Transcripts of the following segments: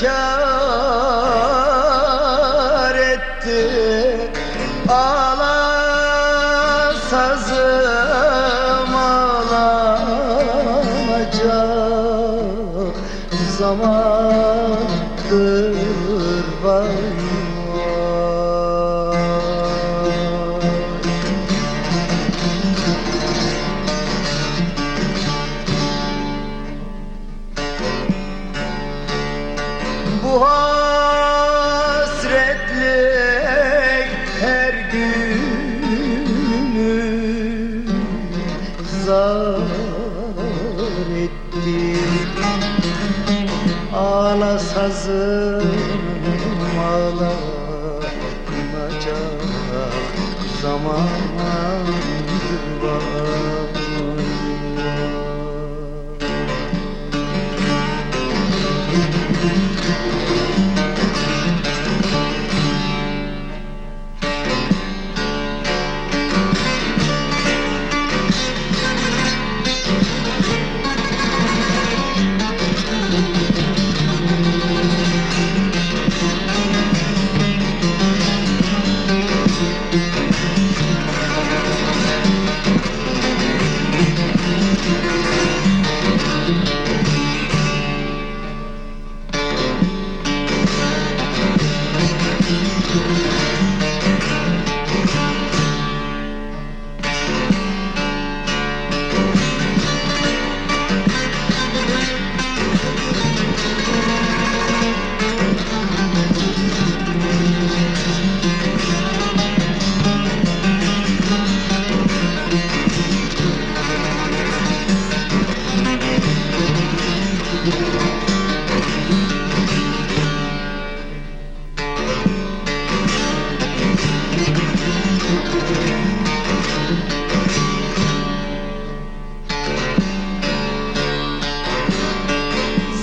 kar etti. Ağla sazım ağlanacak Zamandır vay Bu her günü zar etti Ağla sazım ağlanacak zaman var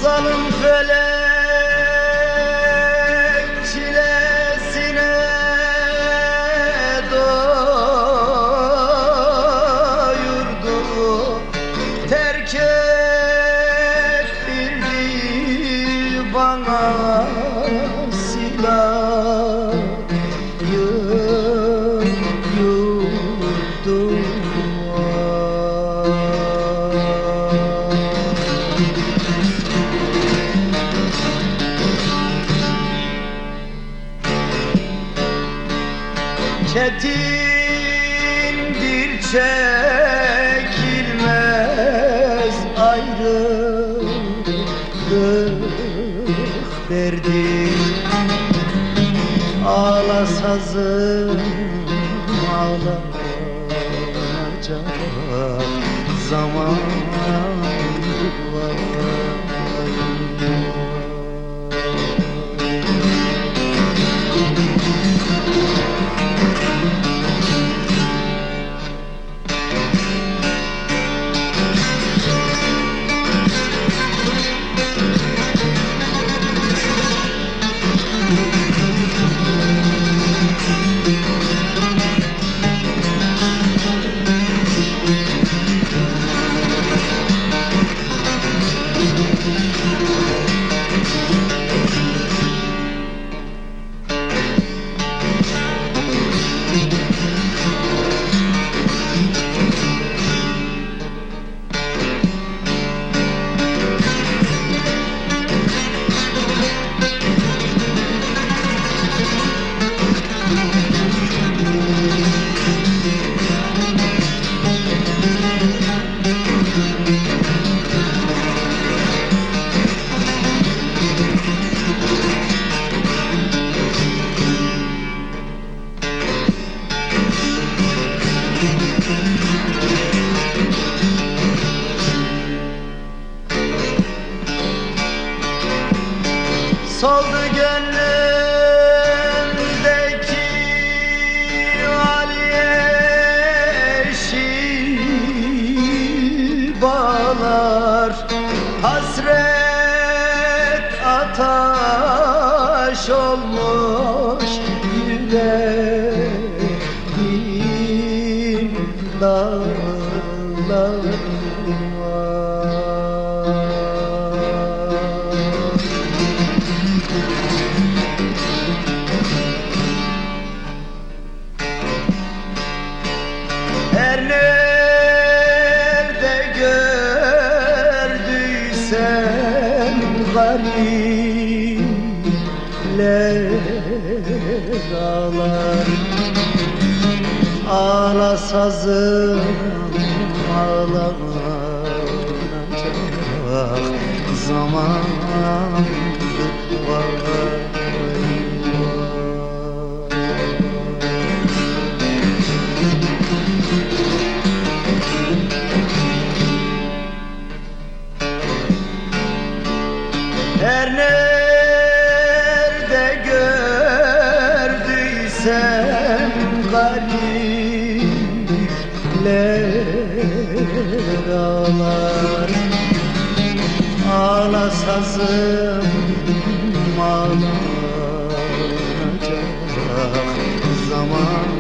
Zalim felek bana silah yurdum Çetindir çekilmez derdi. Ağla sazım ağlanacak zaman Soldu gönlümdeki aliyeşi bağlar. Hasret ataş olmuş garipler ağlar Ağla sazım ağlanacak zaman Her nerede gördüysem garipler ağlar. Ağla sazım ağlanacak zaman